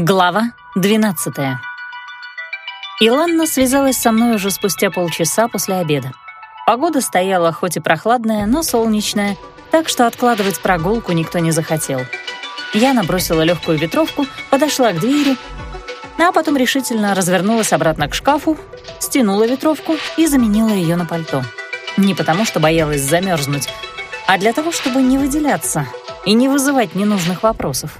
Глава 12 Иланна связалась со мной уже спустя полчаса после обеда. Погода стояла хоть и прохладная, но солнечная, так что откладывать прогулку никто не захотел. Я набросила легкую ветровку, подошла к двери, а потом решительно развернулась обратно к шкафу, стянула ветровку и заменила ее на пальто. Не потому, что боялась замерзнуть, а для того, чтобы не выделяться и не вызывать ненужных вопросов.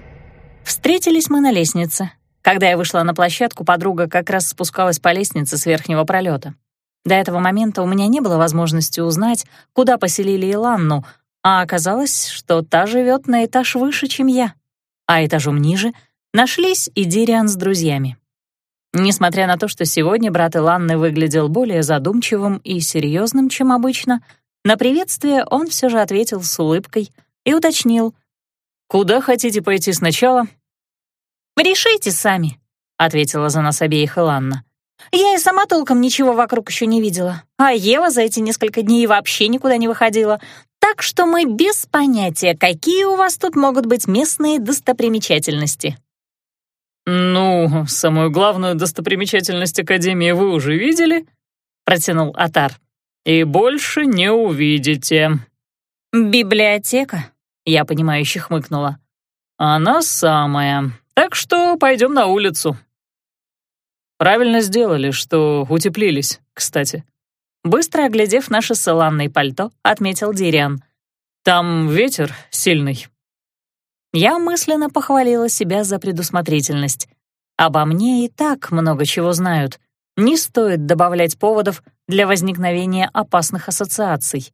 Встретились мы на лестнице. Когда я вышла на площадку, подруга как раз спускалась по лестнице с верхнего пролета. До этого момента у меня не было возможности узнать, куда поселили Иланну, а оказалось, что та живет на этаж выше, чем я. А этажом ниже нашлись и Дириан с друзьями. Несмотря на то, что сегодня брат Иланны выглядел более задумчивым и серьезным, чем обычно, на приветствие он все же ответил с улыбкой и уточнил. «Куда хотите пойти сначала, «Решите сами», — ответила за нас обеих Иланна. «Я и сама толком ничего вокруг еще не видела, а Ева за эти несколько дней вообще никуда не выходила, так что мы без понятия, какие у вас тут могут быть местные достопримечательности». «Ну, самую главную достопримечательность Академии вы уже видели?» — протянул Атар. «И больше не увидите». «Библиотека?» — я понимающе хмыкнула. «Она самая. Так что пойдем на улицу». Правильно сделали, что утеплились, кстати. Быстро оглядев наше саланное пальто, отметил Дириан. «Там ветер сильный». Я мысленно похвалила себя за предусмотрительность. Обо мне и так много чего знают. Не стоит добавлять поводов для возникновения опасных ассоциаций.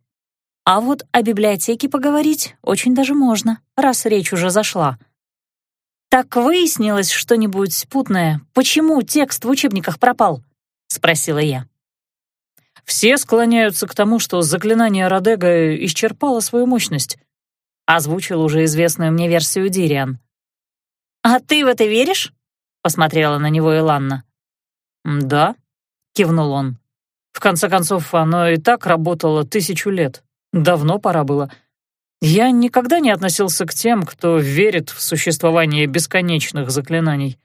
А вот о библиотеке поговорить очень даже можно, раз речь уже зашла — «Так выяснилось что-нибудь путное? Почему текст в учебниках пропал?» — спросила я. «Все склоняются к тому, что заклинание Родега исчерпало свою мощность», — озвучил уже известную мне версию Дириан. «А ты в это веришь?» — посмотрела на него Иланна. «Да», — кивнул он. «В конце концов, оно и так работало тысячу лет. Давно пора было. Я никогда не относился к тем, кто верит в существование бесконечных заклинаний,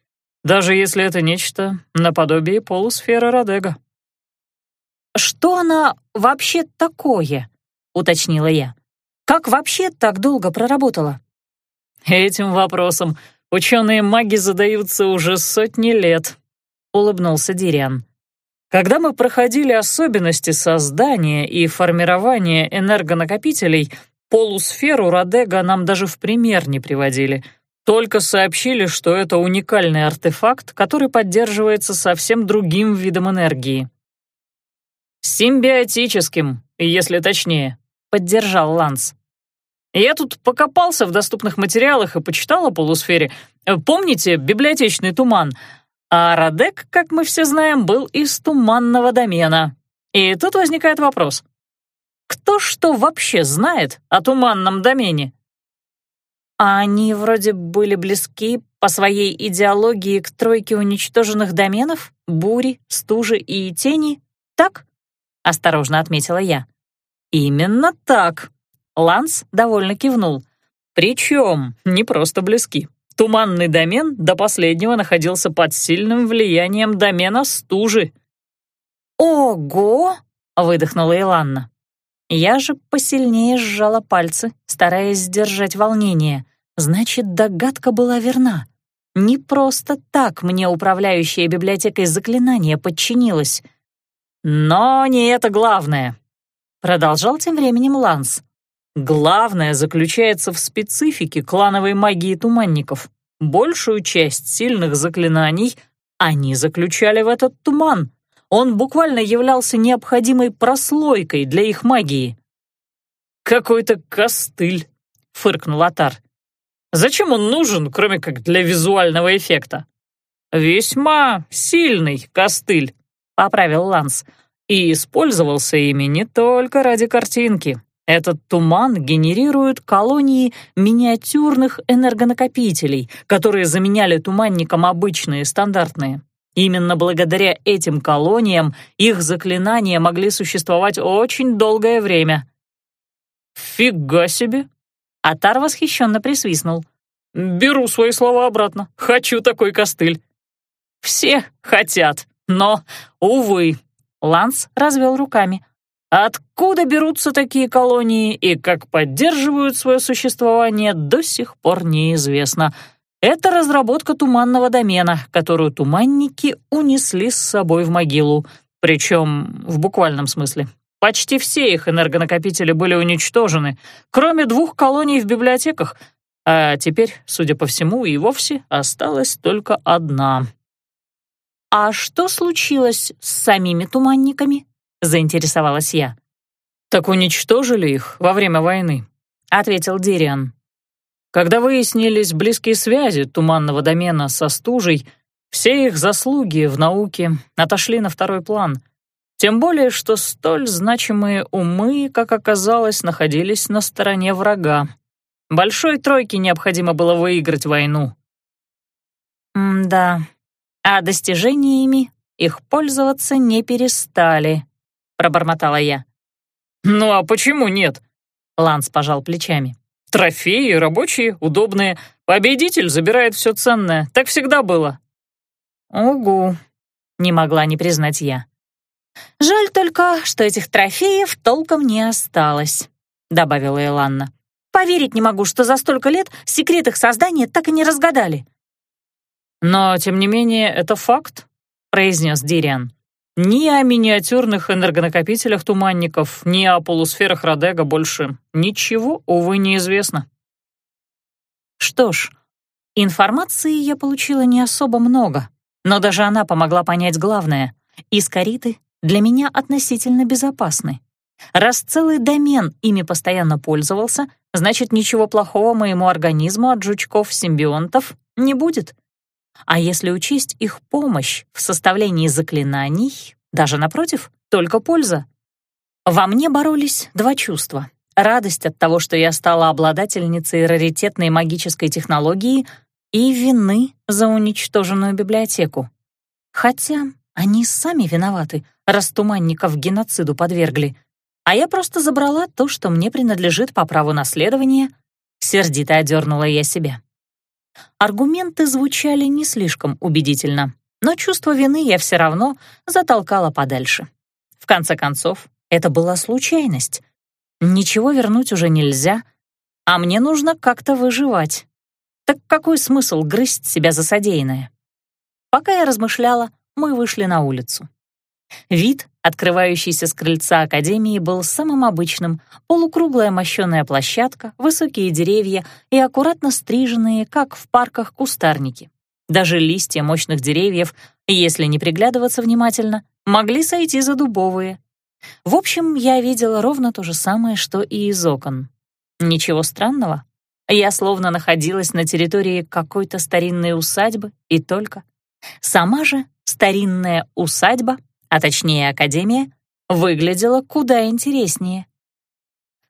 даже если это нечто наподобие полусферы Родега. «Что она вообще такое?» — уточнила я. «Как вообще так долго проработала?» «Этим вопросом ученые-маги задаются уже сотни лет», — улыбнулся Дириан. «Когда мы проходили особенности создания и формирования энергонакопителей — Полусферу Родега нам даже в пример не приводили. Только сообщили, что это уникальный артефакт, который поддерживается совсем другим видом энергии. «Симбиотическим, если точнее», — поддержал Ланс. «Я тут покопался в доступных материалах и почитал о полусфере. Помните библиотечный туман? А Родек, как мы все знаем, был из туманного домена. И тут возникает вопрос. Кто что вообще знает о туманном домене? А они вроде были близки по своей идеологии к тройке уничтоженных доменов, бури, стужи и тени, так? Осторожно отметила я. Именно так. Ланс довольно кивнул. Причем не просто близки. Туманный домен до последнего находился под сильным влиянием домена стужи. «Ого!» — выдохнула Иланна. Я же посильнее сжала пальцы, стараясь сдержать волнение. Значит, догадка была верна. Не просто так мне управляющая библиотекой заклинания подчинилась. «Но не это главное», — продолжал тем временем Ланс. «Главное заключается в специфике клановой магии туманников. Большую часть сильных заклинаний они заключали в этот туман, он буквально являлся необходимой прослойкой для их магии. «Какой-то костыль», — фыркнул Атар. «Зачем он нужен, кроме как для визуального эффекта?» «Весьма сильный костыль», — поправил Ланс, «и использовался ими не только ради картинки. Этот туман генерирует колонии миниатюрных энергонакопителей, которые заменяли туманникам обычные стандартные. Именно благодаря этим колониям их заклинания могли существовать очень долгое время. «Фига себе!» Атар восхищенно присвистнул. Беру свои слова обратно. Хочу такой костыль. Все хотят, но, увы, Ланс развел руками. Откуда берутся такие колонии и как поддерживают свое существование, до сих пор неизвестно. Это разработка туманного домена, которую туманники унесли с собой в могилу, причем в буквальном смысле. Почти все их энергонакопители были уничтожены, кроме двух колоний в библиотеках, а теперь, судя по всему, и вовсе осталась только одна. «А что случилось с самими туманниками?» — заинтересовалась я. «Так уничтожили их во время войны», — ответил Дириан. «Когда выяснились близкие связи туманного домена со стужей, все их заслуги в науке отошли на второй план. Тем более, что столь значимые умы, как оказалось, находились на стороне врага. Большой тройке необходимо было выиграть войну. «Да, а достижениями их пользоваться не перестали», — пробормотала я. «Ну а почему нет?» — Ланс пожал плечами. «Трофеи рабочие, удобные. Победитель забирает все ценное. Так всегда было». «Угу», — не могла не признать я. «Жаль только, что этих трофеев толком не осталось», — добавила Иланна. «Поверить не могу, что за столько лет секрет их создания так и не разгадали». «Но, тем не менее, это факт», — произнес Дириан. «Ни о миниатюрных энергонакопителях туманников, ни о полусферах Родега больше ничего, увы, неизвестно». Что ж, информации я получила не особо много, но даже она помогла понять главное. Искариты для меня относительно безопасны. Раз целый домен ими постоянно пользовался, значит, ничего плохого моему организму от жучков-симбионтов не будет. А если учесть их помощь в составлении заклинаний, даже напротив, только польза. Во мне боролись два чувства. Радость от того, что я стала обладательницей раритетной магической технологии, и вины за уничтоженную библиотеку. Хотя они сами виноваты, раз туманников геноциду подвергли. А я просто забрала то, что мне принадлежит по праву наследования. Сердито одернула я себя. Аргументы звучали не слишком убедительно, но чувство вины я все равно затолкала подальше. В конце концов, это была случайность. Ничего вернуть уже нельзя, а мне нужно как-то выживать. Так какой смысл грызть себя за содеянное? Пока я размышляла, мы вышли на улицу. Вид, открывающийся с крыльца Академии, был самым обычным. Полукруглая мощеная площадка, высокие деревья и аккуратно стриженные, как в парках, кустарники. Даже листья мощных деревьев, если не приглядываться внимательно, могли сойти за дубовые. В общем, я видела ровно то же самое, что и из окон. Ничего странного. Я словно находилась на территории какой-то старинной усадьбы и только. Сама же старинная усадьба, а точнее академия, выглядела куда интереснее.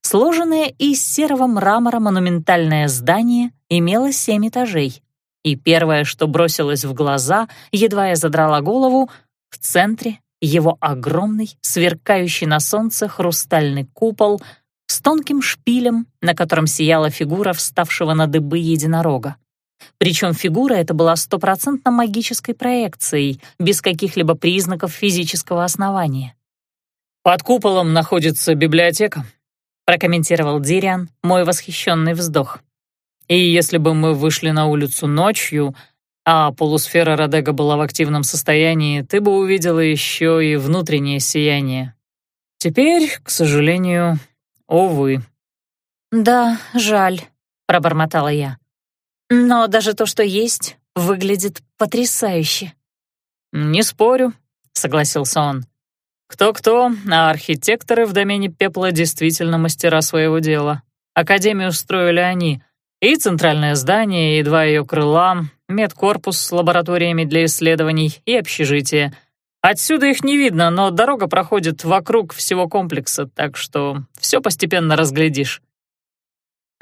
Сложенное из серого мрамора монументальное здание имело семь этажей, и первое, что бросилось в глаза, едва я задрала голову, в центре его огромный, сверкающий на солнце хрустальный купол с тонким шпилем, на котором сияла фигура вставшего на дыбы единорога. Причем фигура эта была стопроцентно магической проекцией, без каких-либо признаков физического основания. «Под куполом находится библиотека», — прокомментировал Дириан мой восхищенный вздох. «И если бы мы вышли на улицу ночью, а полусфера Родега была в активном состоянии, ты бы увидела еще и внутреннее сияние. Теперь, к сожалению, увы». «Да, жаль», — пробормотала я. Но даже то, что есть, выглядит потрясающе. «Не спорю», — согласился он. «Кто-кто, а архитекторы в домене пепла действительно мастера своего дела. Академию строили они. И центральное здание, и два ее крыла, медкорпус с лабораториями для исследований и общежитие. Отсюда их не видно, но дорога проходит вокруг всего комплекса, так что все постепенно разглядишь».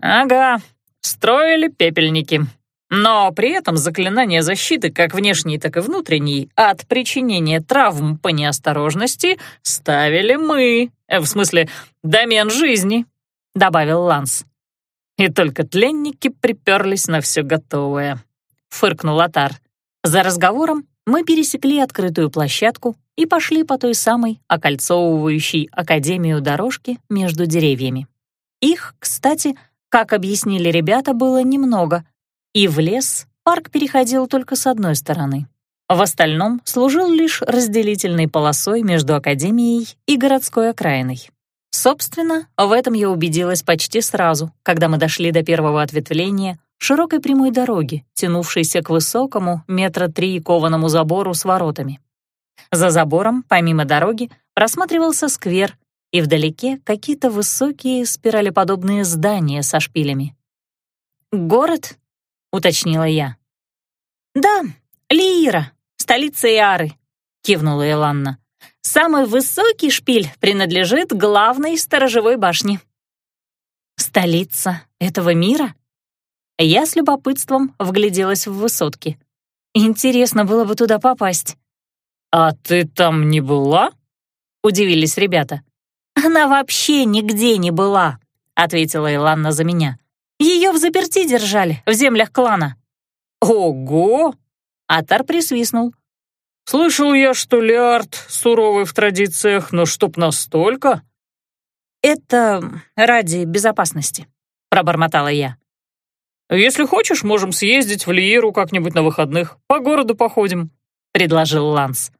«Ага, строили пепельники. Но при этом заклинания защиты, как внешней, так и внутренней, от причинения травм по неосторожности ставили мы. Э, в смысле, домен жизни», — добавил Ланс. и только тленники приперлись на все готовое», — фыркнул Атар. За разговором мы пересекли открытую площадку и пошли по той самой окольцовывающей Академию дорожки между деревьями. Их, кстати, как объяснили ребята, было немного, и в лес парк переходил только с одной стороны. В остальном служил лишь разделительной полосой между Академией и городской окраиной. Собственно, в этом я убедилась почти сразу, когда мы дошли до первого ответвления широкой прямой дороги, тянувшейся к высокому метра три кованому забору с воротами. За забором, помимо дороги, просматривался сквер, и вдалеке какие-то высокие спиралеподобные здания со шпилями. «Город?» — уточнила я. «Да, Лиира, столица Иары», — кивнула Эланна. «Самый высокий шпиль принадлежит главной сторожевой башне». «Столица этого мира?» Я с любопытством вгляделась в высотки. Интересно было бы туда попасть. «А ты там не была?» — удивились ребята. «Она вообще нигде не была», — ответила Иланна за меня. «Ее в заперти держали, в землях клана». «Ого!» — Атар присвистнул. «Слышал я, что Лиард суровый в традициях, но чтоб настолько?» «Это ради безопасности», — пробормотала я. «Если хочешь, можем съездить в Лииру как-нибудь на выходных, по городу походим», — предложил Ланс.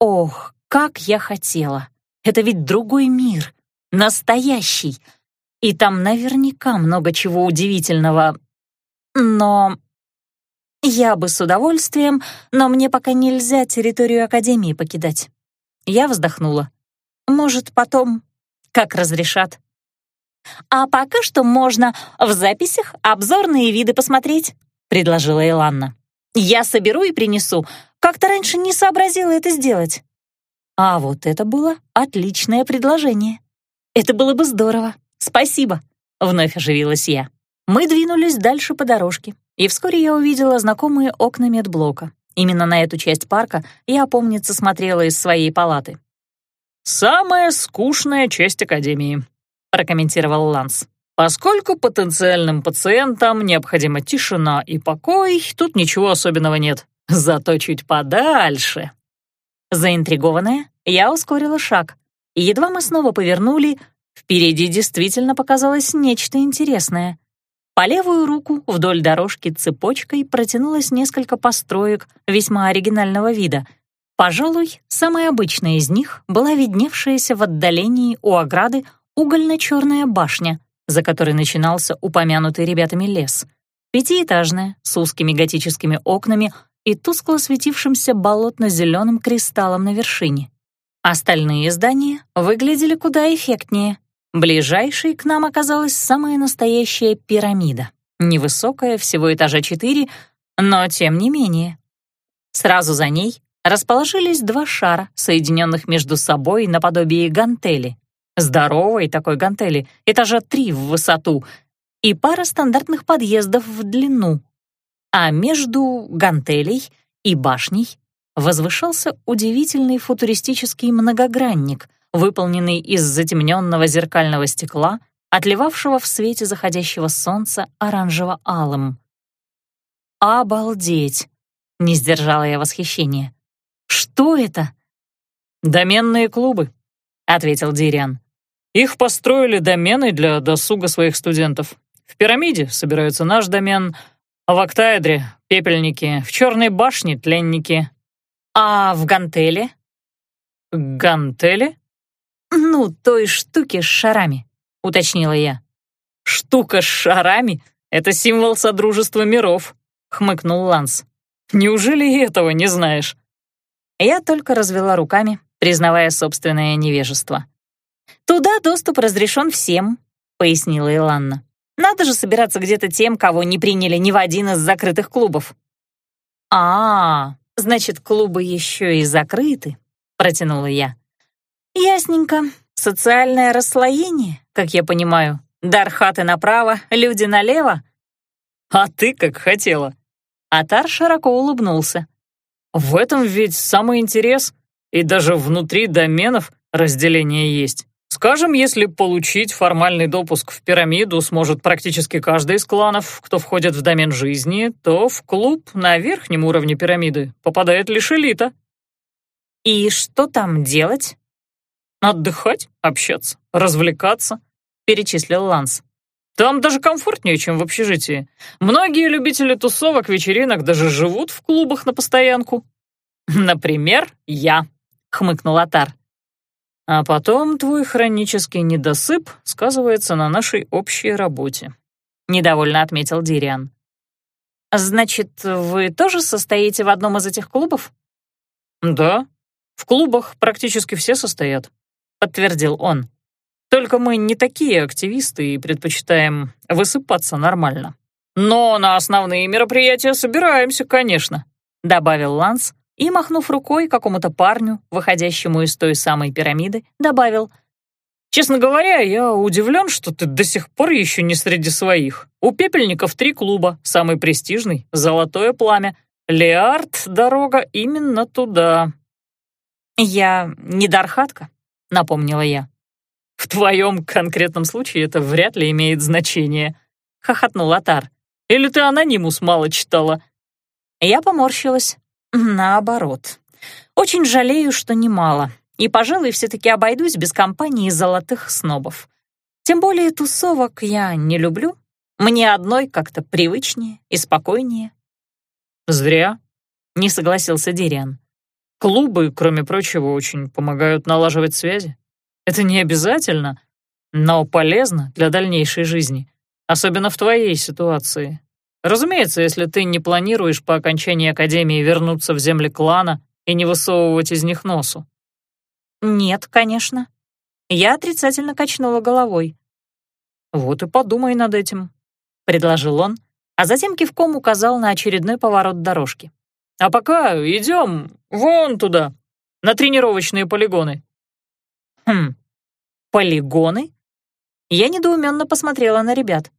«Ох, как я хотела! Это ведь другой мир, настоящий, и там наверняка много чего удивительного. Но я бы с удовольствием, но мне пока нельзя территорию Академии покидать». Я вздохнула. «Может, потом, как разрешат». «А пока что можно в записях обзорные виды посмотреть», — предложила Иланна. «Я соберу и принесу. Как-то раньше не сообразила это сделать». А вот это было отличное предложение. «Это было бы здорово. Спасибо», — вновь оживилась я. Мы двинулись дальше по дорожке, и вскоре я увидела знакомые окна медблока. Именно на эту часть парка я, помнится, смотрела из своей палаты. «Самая скучная часть Академии», — прокомментировал Ланс. «Поскольку потенциальным пациентам необходима тишина и покой, тут ничего особенного нет. Зато чуть подальше». Заинтригованная, я ускорила шаг, и едва мы снова повернули, впереди действительно показалось нечто интересное. По левую руку вдоль дорожки цепочкой протянулось несколько построек весьма оригинального вида. Пожалуй, самая обычная из них была видневшаяся в отдалении у ограды угольно-черная башня, за которой начинался упомянутый ребятами лес. Пятиэтажная, с узкими готическими окнами и тускло светившимся болотно-зеленым кристаллом на вершине. Остальные здания выглядели куда эффектнее. Ближайшей к нам оказалась самая настоящая пирамида. Невысокая, всего этажа четыре, но тем не менее. Сразу за ней расположились два шара, соединенных между собой наподобие гантели здоровой такой гантели, этажа три в высоту, и пара стандартных подъездов в длину. А между гантелей и башней возвышался удивительный футуристический многогранник, выполненный из затемненного зеркального стекла, отливавшего в свете заходящего солнца оранжево-алым. «Обалдеть!» — не сдержала я восхищения. «Что это?» «Доменные клубы», — ответил Дириан. Их построили домены для досуга своих студентов. В пирамиде собираются наш домен, в октаэдре — пепельники, в черной башне — тленники. А в гантеле? Гантеле? Ну, той штуки с шарами, уточнила я. Штука с шарами — это символ Содружества миров, хмыкнул Ланс. Неужели этого не знаешь? Я только развела руками, признавая собственное невежество. «Туда доступ разрешен всем», — пояснила Иланна. «Надо же собираться где-то тем, кого не приняли ни в один из закрытых клубов». «А, значит, клубы еще и закрыты», — протянула я. «Ясненько. Социальное расслоение, как я понимаю. Дархаты направо, люди налево». «А ты как хотела». Атар широко улыбнулся. «В этом ведь самый интерес, и даже внутри доменов разделение есть. Скажем, если получить формальный допуск в пирамиду сможет практически каждый из кланов, кто входит в домен жизни, то в клуб на верхнем уровне пирамиды попадает лишь элита. И что там делать? Отдыхать, общаться, развлекаться, перечислил Ланс. Там даже комфортнее, чем в общежитии. Многие любители тусовок, вечеринок даже живут в клубах на постоянку. Например, я, хмыкнул Атар. А потом твой хронический недосып сказывается на нашей общей работе», — недовольно отметил Дириан. «Значит, вы тоже состоите в одном из этих клубов?» «Да, в клубах практически все состоят», — подтвердил он. «Только мы не такие активисты и предпочитаем высыпаться нормально. Но на основные мероприятия собираемся, конечно», — добавил Ланс, и, махнув рукой какому-то парню, выходящему из той самой пирамиды, добавил, «Честно говоря, я удивлен, что ты до сих пор еще не среди своих. У пепельников три клуба, самый престижный — «Золотое пламя». Леард — дорога именно туда». «Я не Дархатка», — напомнила я. «В твоем конкретном случае это вряд ли имеет значение», — хохотнул Атар. «Или ты анонимус мало читала?» Я поморщилась, Наоборот. Очень жалею, что немало, и, пожалуй, все-таки обойдусь без компании золотых снобов. Тем более тусовок я не люблю. Мне одной как-то привычнее и спокойнее. «Зря», — не согласился Дириан. «Клубы, кроме прочего, очень помогают налаживать связи. Это не обязательно, но полезно для дальнейшей жизни, особенно в твоей ситуации. Разумеется, если ты не планируешь по окончании Академии вернуться в земли клана и не высовывать из них носу. Нет, конечно. Я отрицательно качнула головой. Вот и подумай над этим, предложил он, а затем кивком указал на очередной поворот дорожки. А пока идем вон туда, на тренировочные полигоны. Хм, полигоны? Я недоуменно посмотрела на ребят.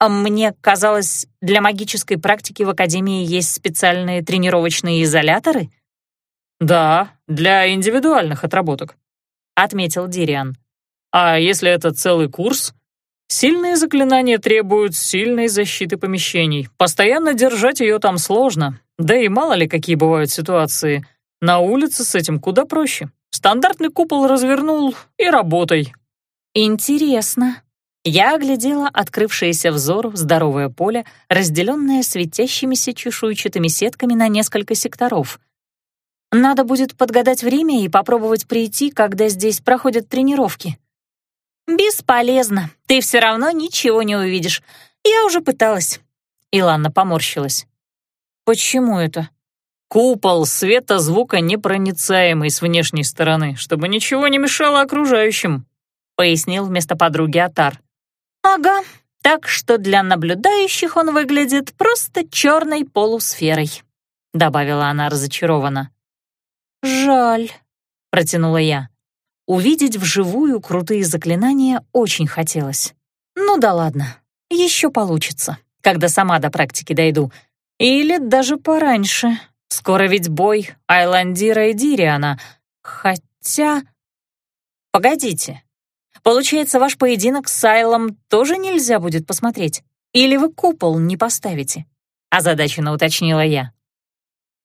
А мне казалось, для магической практики в Академии есть специальные тренировочные изоляторы? Да, для индивидуальных отработок, отметил Дириан. А если это целый курс? Сильные заклинания требуют сильной защиты помещений. Постоянно держать ее там сложно. Да и мало ли какие бывают ситуации. На улице с этим куда проще. Стандартный купол развернул и работай. Интересно, я оглядела открывшееся взору здоровое поле, разделенное светящимися чешуйчатыми сетками на несколько секторов. Надо будет подгадать время и попробовать прийти, когда здесь проходят тренировки. «Бесполезно, ты все равно ничего не увидишь. Я уже пыталась». Иланна поморщилась. «Почему это?» «Купол света звука непроницаемый с внешней стороны, чтобы ничего не мешало окружающим», пояснил вместо подруги Атар. Ага, так что для наблюдающих он выглядит просто черной полусферой», — добавила она разочарованно. «Жаль», — протянула я. Увидеть вживую крутые заклинания очень хотелось. Ну да ладно, еще получится, когда сама до практики дойду. Или даже пораньше. Скоро ведь бой Айландира и Дириана. Хотя... Погодите, Получается, ваш поединок с Сайлом тоже нельзя будет посмотреть? Или вы купол не поставите?» Озадаченно уточнила я.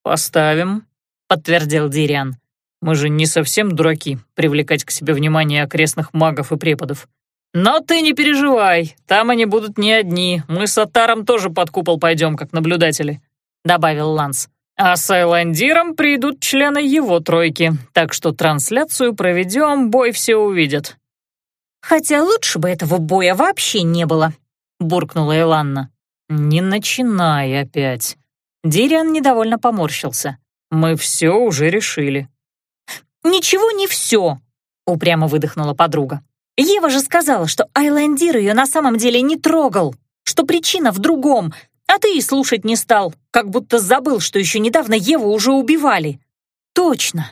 «Поставим», — подтвердил Дириан. «Мы же не совсем дураки привлекать к себе внимание окрестных магов и преподов. Но ты не переживай, там они будут не одни. Мы с Атаром тоже под купол пойдем, как наблюдатели», — добавил Ланс. «А с Айландиром придут члены его тройки, так что трансляцию проведем, бой все увидят. «Хотя лучше бы этого боя вообще не было», — буркнула Эланна. «Не начинай опять». Дириан недовольно поморщился. «Мы все уже решили». «Ничего не все», — упрямо выдохнула подруга. «Ева же сказала, что Айлендир ее на самом деле не трогал, что причина в другом, а ты и слушать не стал, как будто забыл, что еще недавно Еву уже убивали». «Точно!»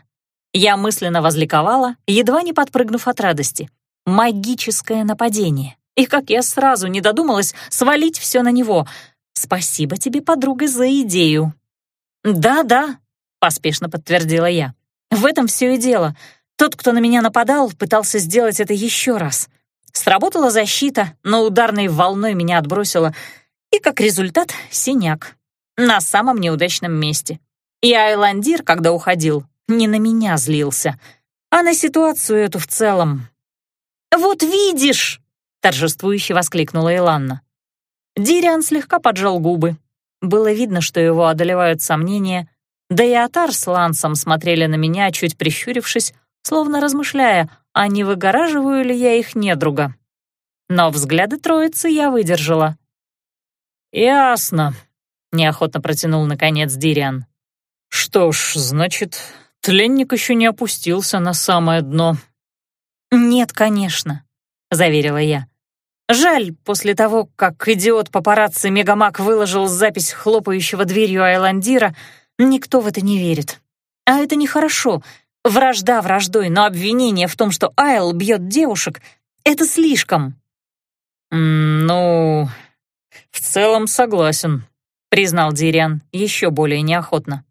Я мысленно возликовала, едва не подпрыгнув от радости магическое нападение. И как я сразу не додумалась свалить все на него. Спасибо тебе, подруга, за идею. «Да-да», — поспешно подтвердила я. «В этом все и дело. Тот, кто на меня нападал, пытался сделать это еще раз. Сработала защита, но ударной волной меня отбросило, и как результат — синяк. На самом неудачном месте. И Айландир, когда уходил, не на меня злился, а на ситуацию эту в целом. «Вот видишь!» — торжествующе воскликнула Иланна. Дириан слегка поджал губы. Было видно, что его одолевают сомнения, да и Атар с Лансом смотрели на меня, чуть прищурившись, словно размышляя, а не выгораживаю ли я их недруга. Но взгляды троицы я выдержала. «Ясно», — неохотно протянул наконец Дириан. «Что ж, значит, тленник еще не опустился на самое дно». «Нет, конечно», — заверила я. «Жаль, после того, как идиот папарацци Мегамак выложил запись хлопающего дверью Айландира, никто в это не верит. А это нехорошо, Вражда враждой, но обвинение в том, что Айл бьет девушек, это слишком. «Ну, в целом согласен», — признал Дириан еще более неохотно.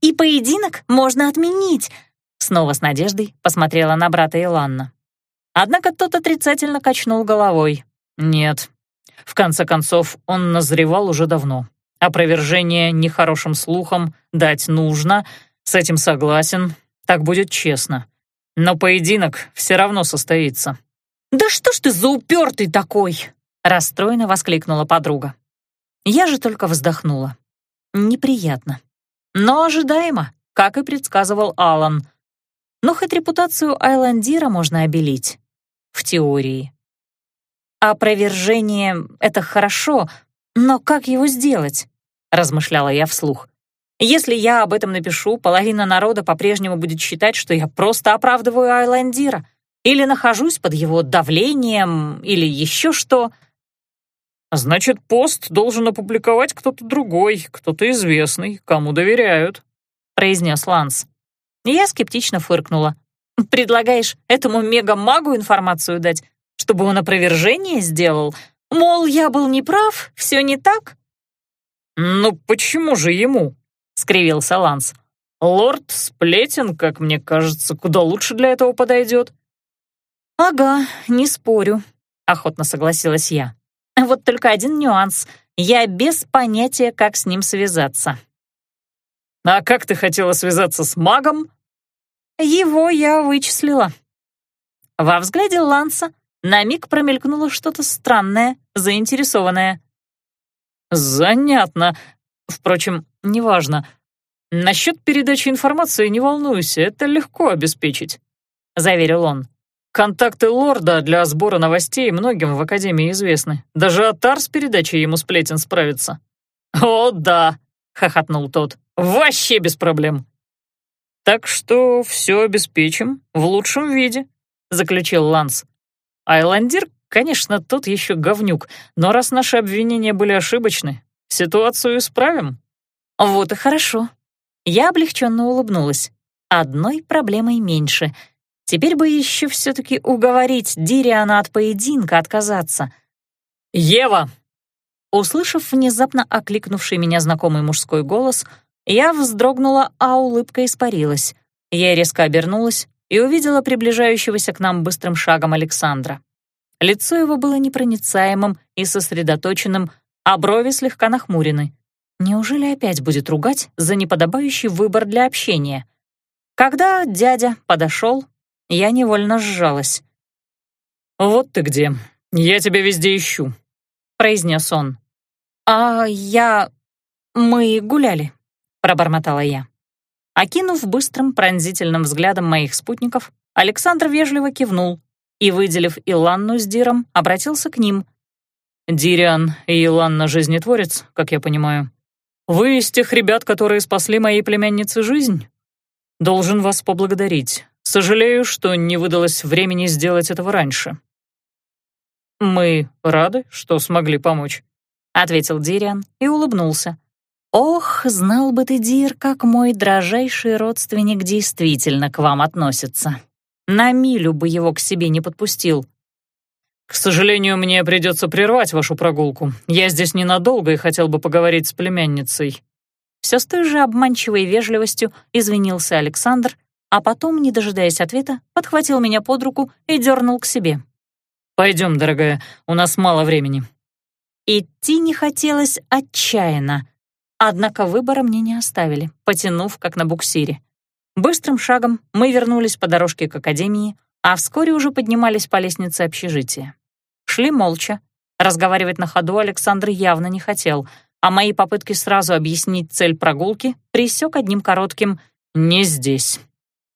«И поединок можно отменить», — снова с надеждой посмотрела на брата Иланна. Однако тот отрицательно качнул головой. «Нет. В конце концов, он назревал уже давно. Опровержение нехорошим слухом дать нужно, с этим согласен, так будет честно. Но поединок все равно состоится». «Да что ж ты за упертый такой?» — расстроенно воскликнула подруга. Я же только вздохнула. Неприятно. Но ожидаемо, как и предсказывал Алан. Но хоть репутацию Айландира можно обелить. В теории. «Опровержение — это хорошо, но как его сделать?» — размышляла я вслух. Если я об этом напишу, половина народа по-прежнему будет считать, что я просто оправдываю Айландира или нахожусь под его давлением, или еще что. Значит, пост должен опубликовать кто-то другой, кто-то известный, кому доверяют, произнес Ланс. Я скептично фыркнула. Предлагаешь этому мега-магу информацию дать, чтобы он опровержение сделал? Мол, я был неправ, все не так? Ну почему же ему? — скривился Ланс. «Лорд Сплетен, как мне кажется, куда лучше для этого подойдет». «Ага, не спорю», — охотно согласилась я. «Вот только один нюанс. Я без понятия, как с ним связаться». «А как ты хотела связаться с магом?» «Его я вычислила». Во взгляде Ланса на миг промелькнуло что-то странное, заинтересованное. «Занятно. Впрочем, неважно. Насчет передачи информации не волнуйся, это легко обеспечить», — заверил он. «Контакты лорда для сбора новостей многим в Академии известны. Даже Атар с передачей ему сплетен справится». «О, да», — хохотнул тот, — «вообще без проблем». «Так что все обеспечим в лучшем виде», — заключил Ланс. «Айландир, конечно, тот еще говнюк, но раз наши обвинения были ошибочны, ситуацию исправим». Вот и хорошо. Я облегченно улыбнулась. Одной проблемой меньше. Теперь бы еще все-таки уговорить Дириана от поединка отказаться. «Ева!» Услышав внезапно окликнувший меня знакомый мужской голос, я вздрогнула, а улыбка испарилась. Я резко обернулась и увидела приближающегося к нам быстрым шагом Александра. Лицо его было непроницаемым и сосредоточенным, а брови слегка нахмурены. Неужели опять будет ругать за неподобающий выбор для общения? Когда дядя подошел, я невольно сжалась. «Вот ты где. Я тебя везде ищу», — произнес он. «А я... мы гуляли», — пробормотала я. Окинув быстрым пронзительным взглядом моих спутников, Александр вежливо кивнул и, выделив Иланну с Диром, обратился к ним. «Дириан и Иланна жизнетворец, как я понимаю. Вы из тех ребят, которые спасли моей племяннице жизнь? Должен вас поблагодарить. Сожалею, что не выдалось времени сделать этого раньше. Мы рады, что смогли помочь, ответил Дириан и улыбнулся. Ох, знал бы ты, Дир, как мой дражайший родственник действительно к вам относится. На милю бы его к себе не подпустил. «К сожалению, мне придется прервать вашу прогулку. Я здесь ненадолго и хотел бы поговорить с племянницей». Все с той же обманчивой вежливостью извинился Александр, а потом, не дожидаясь ответа, подхватил меня под руку и дернул к себе. «Пойдем, дорогая, у нас мало времени». Идти не хотелось отчаянно, однако выбора мне не оставили, потянув, как на буксире. Быстрым шагом мы вернулись по дорожке к академии, а вскоре уже поднимались по лестнице общежития. Шли молча. Разговаривать на ходу Александр явно не хотел, а мои попытки сразу объяснить цель прогулки присек одним коротким «не здесь».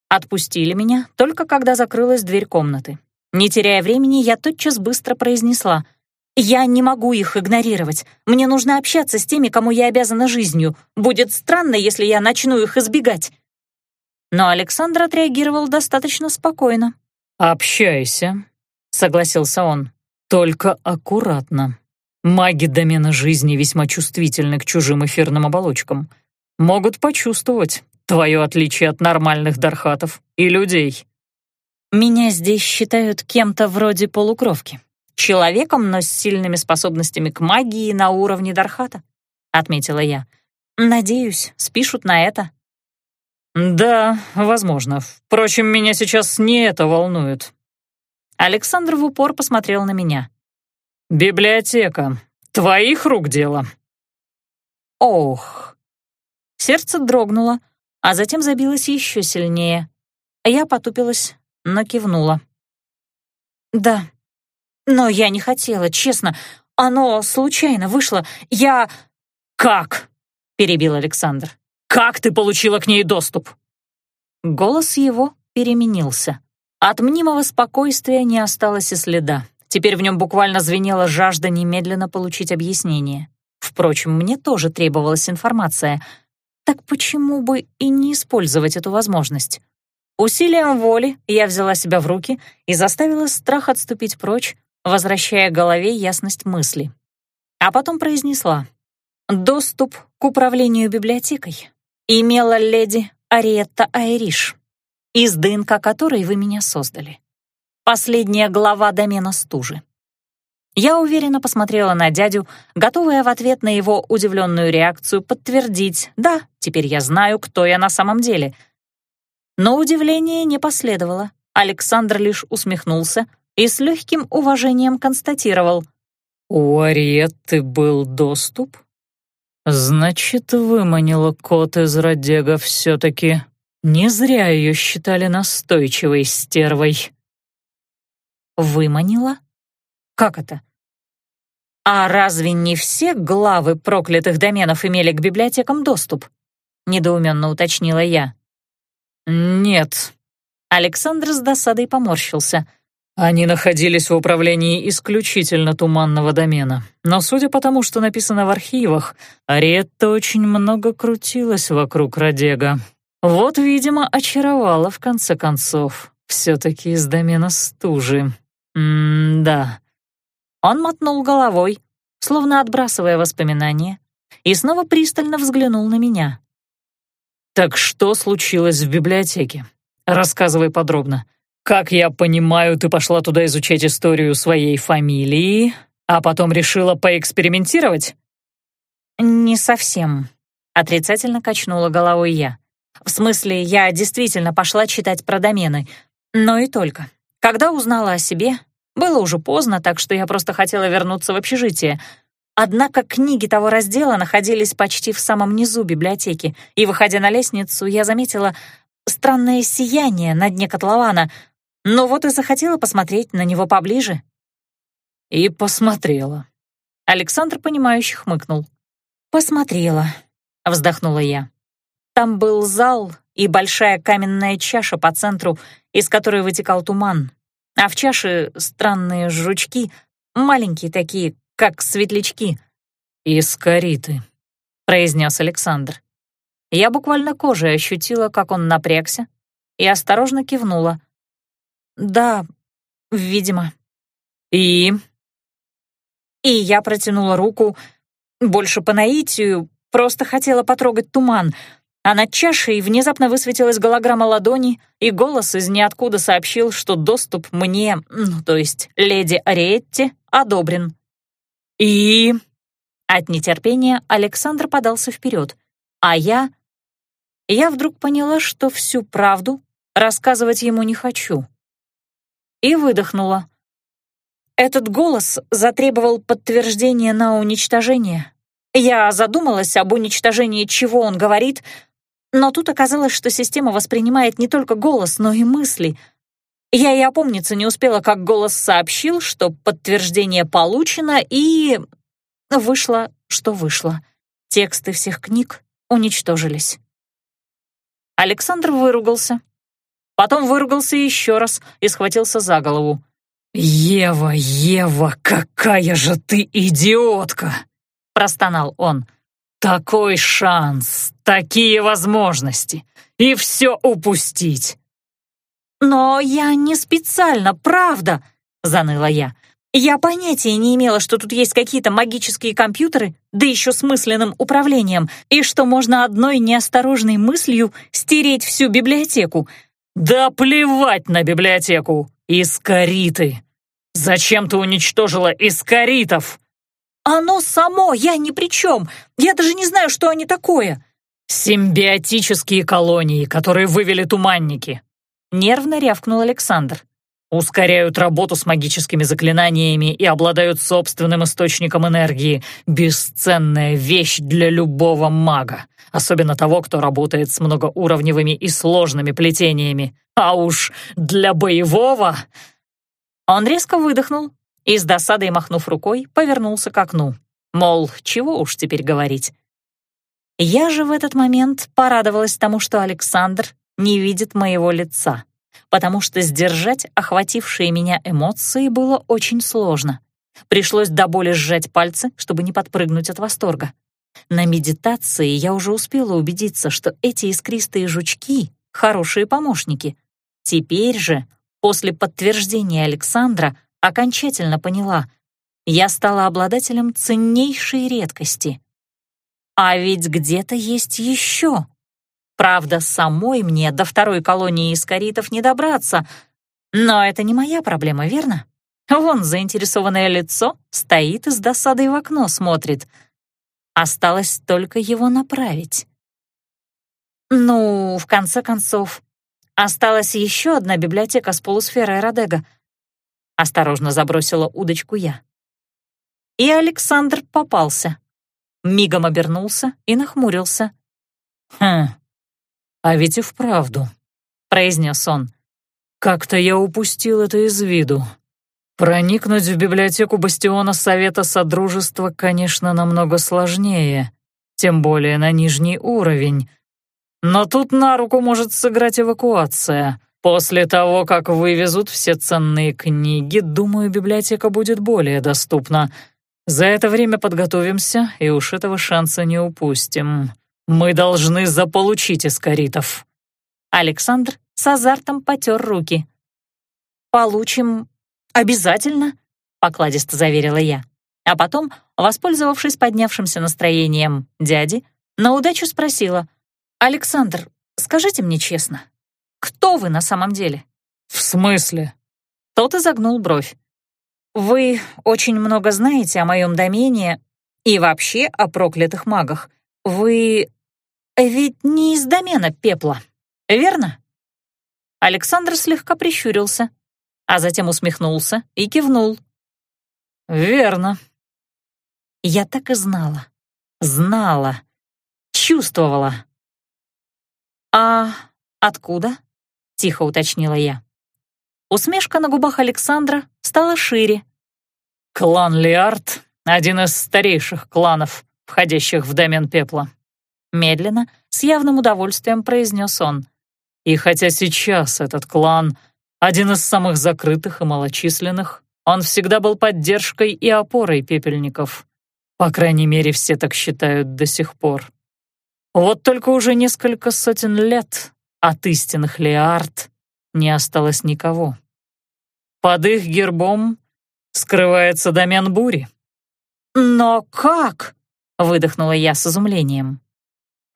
Отпустили меня только когда закрылась дверь комнаты. Не теряя времени, я тотчас быстро произнесла «Я не могу их игнорировать. Мне нужно общаться с теми, кому я обязана жизнью. Будет странно, если я начну их избегать». Но Александр отреагировал достаточно спокойно. «Общайся», — согласился он. «Только аккуратно. Маги домена жизни весьма чувствительны к чужим эфирным оболочкам. Могут почувствовать твое отличие от нормальных дархатов и людей». «Меня здесь считают кем-то вроде полукровки. Человеком, но с сильными способностями к магии на уровне дархата», — отметила я. «Надеюсь, спишут на это». «Да, возможно. Впрочем, меня сейчас не это волнует». Александр в упор посмотрел на меня. «Библиотека. Твоих рук дело». Ох. Сердце дрогнуло, а затем забилось еще сильнее. Я потупилась, но кивнула. «Да, но я не хотела, честно. Оно случайно вышло. Я...» «Как?» — перебил Александр. «Как ты получила к ней доступ?» Голос его переменился. От мнимого спокойствия не осталось и следа. Теперь в нем буквально звенела жажда немедленно получить объяснение. Впрочем, мне тоже требовалась информация. Так почему бы и не использовать эту возможность? Усилием воли я взяла себя в руки и заставила страх отступить прочь, возвращая голове ясность мысли. А потом произнесла «Доступ к управлению библиотекой имела леди Ариетта Айриш, из ДНК которой вы меня создали. Последняя глава домена стужи. Я уверенно посмотрела на дядю, готовая в ответ на его удивленную реакцию подтвердить «Да, теперь я знаю, кто я на самом деле». Но удивление не последовало. Александр лишь усмехнулся и с легким уважением констатировал. «У Ариетты был доступ?» Значит, выманила кот из Радега все-таки. Не зря ее считали настойчивой стервой. Выманила? Как это? А разве не все главы проклятых доменов имели к библиотекам доступ? Недоуменно уточнила я. Нет. Александр с досадой поморщился. Они находились в управлении исключительно туманного домена, но судя по тому, что написано в архивах, Ариетта очень много крутилась вокруг Радега. Вот, видимо, очаровала в конце концов, все-таки из домена стужи. М-да. Он мотнул головой, словно отбрасывая воспоминания, и снова пристально взглянул на меня. «Так что случилось в библиотеке? Рассказывай подробно. Как я понимаю, ты пошла туда изучать историю своей фамилии, а потом решила поэкспериментировать? Не совсем. Отрицательно качнула головой я. В смысле, я действительно пошла читать про домены, но и только. Когда узнала о себе, было уже поздно, так что я просто хотела вернуться в общежитие. Однако книги того раздела находились почти в самом низу библиотеки, и, выходя на лестницу, я заметила странное сияние на дне котлована, но вот и захотела посмотреть на него поближе. И посмотрела. Александр, понимающе хмыкнул. «Посмотрела», — вздохнула я. Там был зал и большая каменная чаша по центру, из которой вытекал туман. А в чаше странные жучки, маленькие такие, как светлячки. «Искориты», — произнес Александр. Я буквально кожей ощутила, как он напрягся, и осторожно кивнула. «Да, видимо». «И?» И я протянула руку, больше по наитию, просто хотела потрогать туман, а над чашей внезапно высветилась голограмма ладони, и голос из ниоткуда сообщил, что доступ мне, ну, то есть леди Ариетти, одобрен. «И?» От нетерпения Александр подался вперед, а я... Я вдруг поняла, что всю правду рассказывать ему не хочу. И выдохнула. Этот голос затребовал подтверждения на уничтожение. Я задумалась об уничтожении, чего он говорит, но тут оказалось, что система воспринимает не только голос, но и мысли. Я и опомниться не успела, как голос сообщил, что подтверждение получено, и... Вышло, что вышло. Тексты всех книг уничтожились. Александр выругался. Потом выругался еще раз и схватился за голову. «Ева, Ева, какая же ты идиотка!» — простонал он. «Такой шанс, такие возможности, и все упустить!» «Но я не специально, правда!» — заныла я. «Я понятия не имела, что тут есть какие-то магические компьютеры, да еще с мысленным управлением, и что можно одной неосторожной мыслью стереть всю библиотеку». «Да плевать на библиотеку! Искориты! Зачем ты уничтожила искоритов?» «Оно само, я ни при чем! Я даже не знаю, что они такое!» «Симбиотические колонии, которые вывели туманники!» Нервно рявкнул Александр. «Ускоряют работу с магическими заклинаниями и обладают собственным источником энергии. Бесценная вещь для любого мага, особенно того, кто работает с многоуровневыми и сложными плетениями. А уж для боевого...» Он резко выдохнул и, с досадой махнув рукой, повернулся к окну. Мол, чего уж теперь говорить. Я же в этот момент порадовалась тому, что Александр не видит моего лица, потому что сдержать охватившие меня эмоции было очень сложно. Пришлось до боли сжать пальцы, чтобы не подпрыгнуть от восторга. На медитации я уже успела убедиться, что эти искристые жучки — хорошие помощники. Теперь же После подтверждения Александра окончательно поняла, я стала обладателем ценнейшей редкости. А ведь где-то есть еще. Правда, самой мне до второй колонии искоритов не добраться, но это не моя проблема, верно? Вон заинтересованное лицо стоит и с досадой в окно смотрит. Осталось только его направить. Ну, в конце концов, Осталась еще одна библиотека с полусферой Родега. Осторожно забросила удочку я. И Александр попался. Мигом обернулся и нахмурился. «Хм, а ведь и вправду», — произнес он. «Как-то я упустил это из виду. Проникнуть в библиотеку бастиона Совета Содружества, конечно, намного сложнее, тем более на нижний уровень, но тут на руку может сыграть эвакуация. После того, как вывезут все ценные книги, думаю, библиотека будет более доступна. За это время подготовимся, и уж этого шанса не упустим. Мы должны заполучить эскоритов». Александр с азартом потер руки. «Получим обязательно», — покладисто заверила я. А потом, воспользовавшись поднявшимся настроением дяди, на удачу спросила — «Александр, скажите мне честно, кто вы на самом деле?» «В смысле?» Тот изогнул бровь. «Вы очень много знаете о моем домене и вообще о проклятых магах. Вы ведь не из домена пепла, верно?» Александр слегка прищурился, а затем усмехнулся и кивнул. «Верно». Я так и знала, знала, чувствовала, «А откуда?» — тихо уточнила я. Усмешка на губах Александра стала шире. «Клан Лиард — один из старейших кланов, входящих в домен пепла», — медленно, с явным удовольствием произнес он. «И хотя сейчас этот клан — один из самых закрытых и малочисленных, он всегда был поддержкой и опорой пепельников. По крайней мере, все так считают до сих пор. Вот только уже несколько сотен лет от истинных Леард не осталось никого. Под их гербом скрывается домен бури. «Но как?» — выдохнула я с изумлением.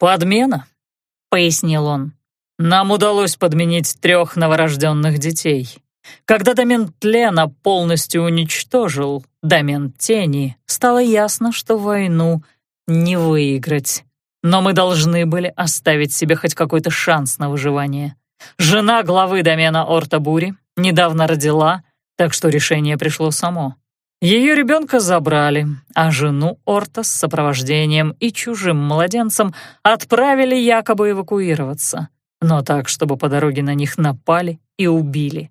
«Подмена», — пояснил он. «Нам удалось подменить трех новорожденных детей. Когда домен тлена полностью уничтожил домен тени, стало ясно, что войну не выиграть но мы должны были оставить себе хоть какой-то шанс на выживание. Жена главы домена Ортабури недавно родила, так что решение пришло само. Ее ребенка забрали, а жену Орта с сопровождением и чужим младенцем отправили якобы эвакуироваться, но так, чтобы по дороге на них напали и убили.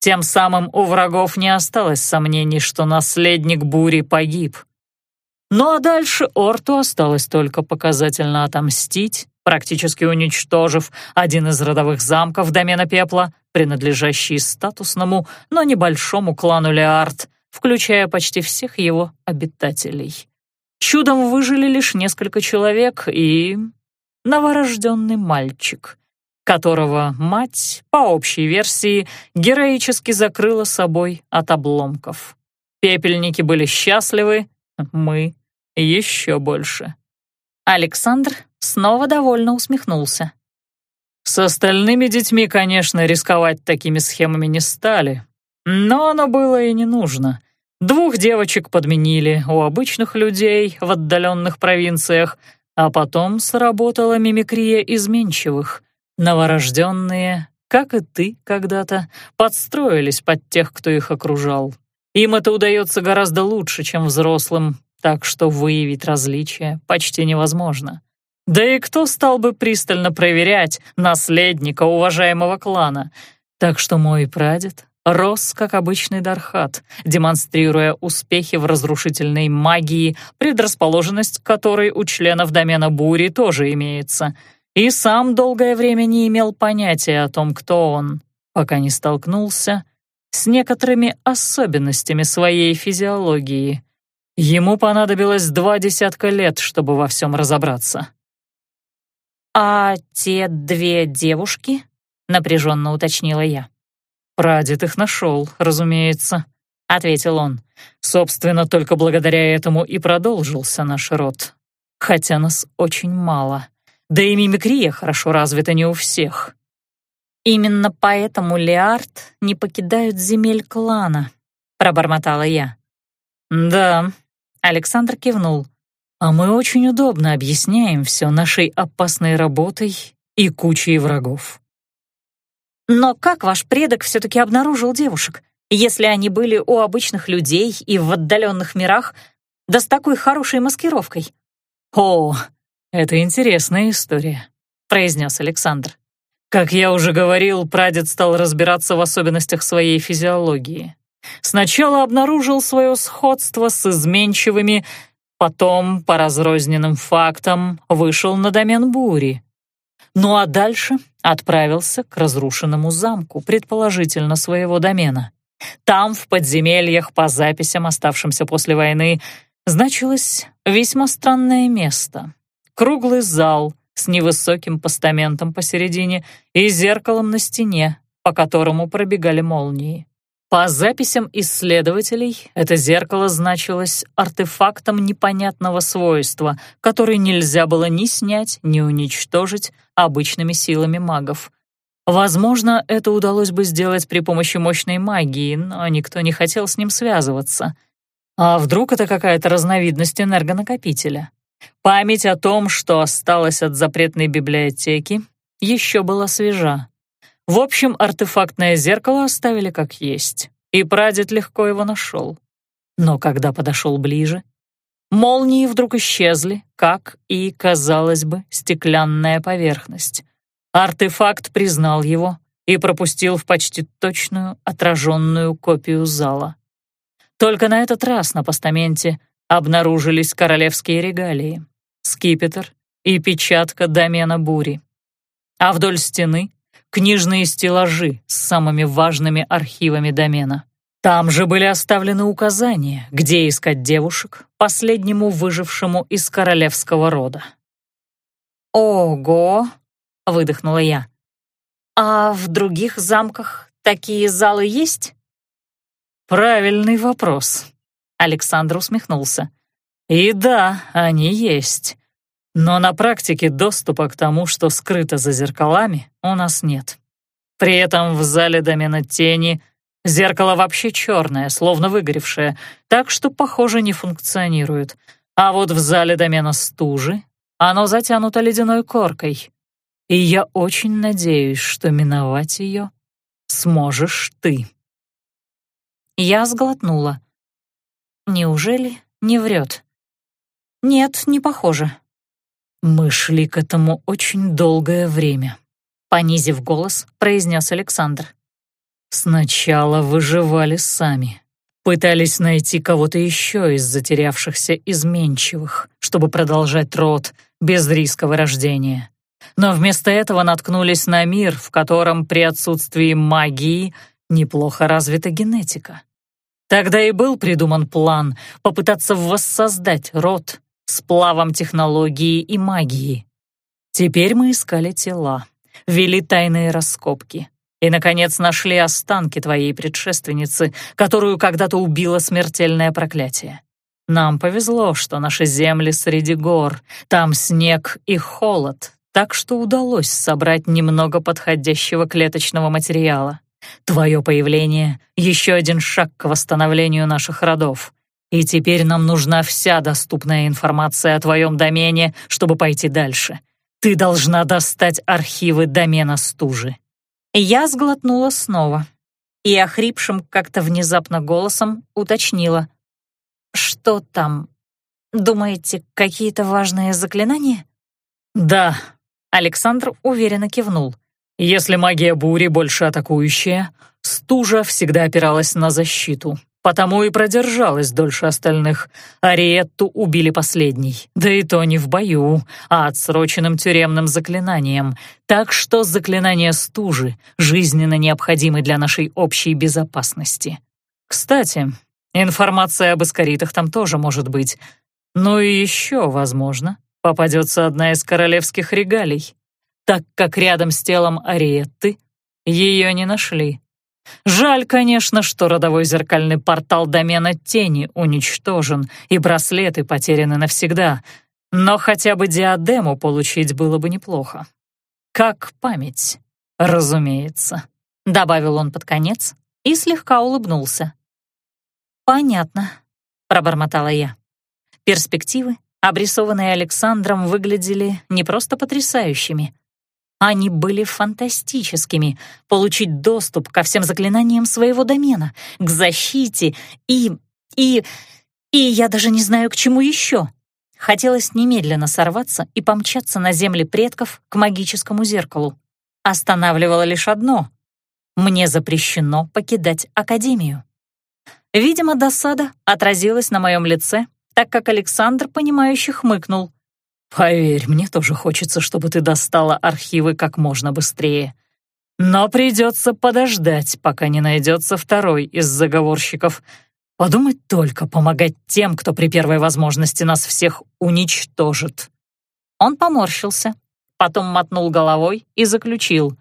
Тем самым у врагов не осталось сомнений, что наследник бури погиб. Ну а дальше Орту осталось только показательно отомстить, практически уничтожив один из родовых замков домена пепла, принадлежащий статусному, но небольшому клану Леард, включая почти всех его обитателей. Чудом выжили лишь несколько человек и... новорожденный мальчик, которого мать, по общей версии, героически закрыла собой от обломков. Пепельники были счастливы, мы еще больше. Александр снова довольно усмехнулся. С остальными детьми, конечно, рисковать такими схемами не стали, но оно было и не нужно. Двух девочек подменили у обычных людей в отдаленных провинциях, а потом сработала мимикрия изменчивых. Новорожденные, как и ты когда-то, подстроились под тех, кто их окружал. Им это удается гораздо лучше, чем взрослым, так что выявить различия почти невозможно. Да и кто стал бы пристально проверять наследника уважаемого клана? Так что мой прадед рос как обычный Дархат, демонстрируя успехи в разрушительной магии, предрасположенность которой у членов домена Бури тоже имеется — и сам долгое время не имел понятия о том, кто он, пока не столкнулся с некоторыми особенностями своей физиологии. Ему понадобилось два десятка лет, чтобы во всем разобраться. «А те две девушки?» — напряженно уточнила я. «Прадед их нашел, разумеется», — ответил он. «Собственно, только благодаря этому и продолжился наш род. Хотя нас очень мало. Да и мимикрия хорошо развита не у всех. «Именно поэтому Леард не покидают земель клана», — пробормотала я. «Да», — Александр кивнул. «А мы очень удобно объясняем все нашей опасной работой и кучей врагов». «Но как ваш предок все-таки обнаружил девушек, если они были у обычных людей и в отдаленных мирах, да с такой хорошей маскировкой?» «О, «Это интересная история», — произнес Александр. «Как я уже говорил, прадед стал разбираться в особенностях своей физиологии. Сначала обнаружил свое сходство с изменчивыми, потом, по разрозненным фактам, вышел на домен бури. Ну а дальше отправился к разрушенному замку, предположительно своего домена. Там, в подземельях, по записям, оставшимся после войны, значилось весьма странное место — Круглый зал с невысоким постаментом посередине и зеркалом на стене, по которому пробегали молнии. По записям исследователей, это зеркало значилось артефактом непонятного свойства, который нельзя было ни снять, ни уничтожить обычными силами магов. Возможно, это удалось бы сделать при помощи мощной магии, но никто не хотел с ним связываться. А вдруг это какая-то разновидность энергонакопителя? Память о том, что осталось от запретной библиотеки, еще была свежа. В общем, артефактное зеркало оставили как есть, и прадед легко его нашел. Но когда подошел ближе, молнии вдруг исчезли, как и, казалось бы, стеклянная поверхность. Артефакт признал его и пропустил в почти точную отраженную копию зала. Только на этот раз на постаменте обнаружились королевские регалии, скипетр и печатка домена бури. А вдоль стены — книжные стеллажи с самыми важными архивами домена. Там же были оставлены указания, где искать девушек, последнему выжившему из королевского рода. «Ого!» — выдохнула я. «А в других замках такие залы есть?» «Правильный вопрос», Александр усмехнулся. «И да, они есть. Но на практике доступа к тому, что скрыто за зеркалами, у нас нет. При этом в зале домена тени зеркало вообще черное, словно выгоревшее, так что, похоже, не функционирует. А вот в зале домена стужи оно затянуто ледяной коркой. и я очень надеюсь, что миновать ее сможешь ты». Я сглотнула. Неужели не врет? Нет, не похоже. Мы шли к этому очень долгое время, понизив голос, произнес Александр. Сначала выживали сами, пытались найти кого-то еще из затерявшихся изменчивых, чтобы продолжать род без риска вырождения. Но вместо этого наткнулись на мир, в котором при отсутствии магии неплохо развита генетика. Тогда и был придуман план попытаться воссоздать род сплавом технологии и магии. Теперь мы искали тела, вели тайные раскопки и, наконец, нашли останки твоей предшественницы, которую когда-то убило смертельное проклятие. Нам повезло, что наши земли среди гор, там снег и холод, так что удалось собрать немного подходящего клеточного материала. Твое появление — еще один шаг к восстановлению наших родов. И теперь нам нужна вся доступная информация о твоем домене, чтобы пойти дальше. Ты должна достать архивы домена стужи». Я сглотнула снова и охрипшим как-то внезапно голосом уточнила. «Что там? Думаете, какие-то важные заклинания?» «Да», — Александр уверенно кивнул. «Если магия бури больше атакующая, стужа всегда опиралась на защиту, потому и продержалась дольше остальных. Ариетту убили последней, да и то не в бою, а отсроченным тюремным заклинанием. Так что заклинание стужи жизненно необходимы для нашей общей безопасности. Кстати, информация об эскоритах там тоже может быть. Ну и еще, возможно, попадется одна из королевских регалий, так как рядом с телом Ариетты ее не нашли. Жаль, конечно, что родовой зеркальный портал домена тени уничтожен и браслеты потеряны навсегда, но хотя бы диадему получить было бы неплохо. Как память, разумеется, добавил он под конец и слегка улыбнулся. Понятно, пробормотала я. Перспективы, обрисованные Александром, выглядели не просто потрясающими, они были фантастическими. Получить доступ ко всем заклинаниям своего домена, к защите и... и... и я даже не знаю, к чему еще. Хотелось немедленно сорваться и помчаться на земли предков к магическому зеркалу. Останавливало лишь одно — мне запрещено покидать Академию. Видимо, досада отразилась на моем лице, так как Александр, понимающе хмыкнул — Поверь, мне тоже хочется, чтобы ты достала архивы как можно быстрее. Но придется подождать, пока не найдется второй из заговорщиков. Подумать только, помогать тем, кто при первой возможности нас всех уничтожит. Он поморщился, потом мотнул головой и заключил.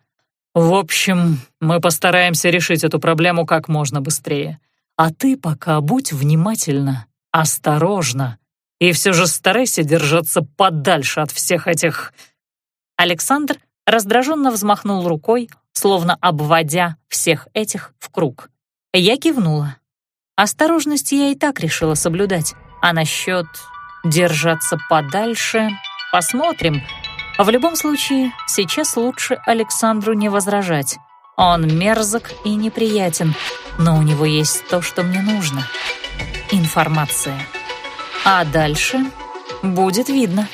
В общем, мы постараемся решить эту проблему как можно быстрее. А ты пока будь внимательна, осторожна и все же старайся держаться подальше от всех этих...» Александр раздраженно взмахнул рукой, словно обводя всех этих в круг. Я кивнула. Осторожность я и так решила соблюдать, а насчет держаться подальше посмотрим. В любом случае, сейчас лучше Александру не возражать. Он мерзок и неприятен, но у него есть то, что мне нужно. Информация. А дальше будет видно.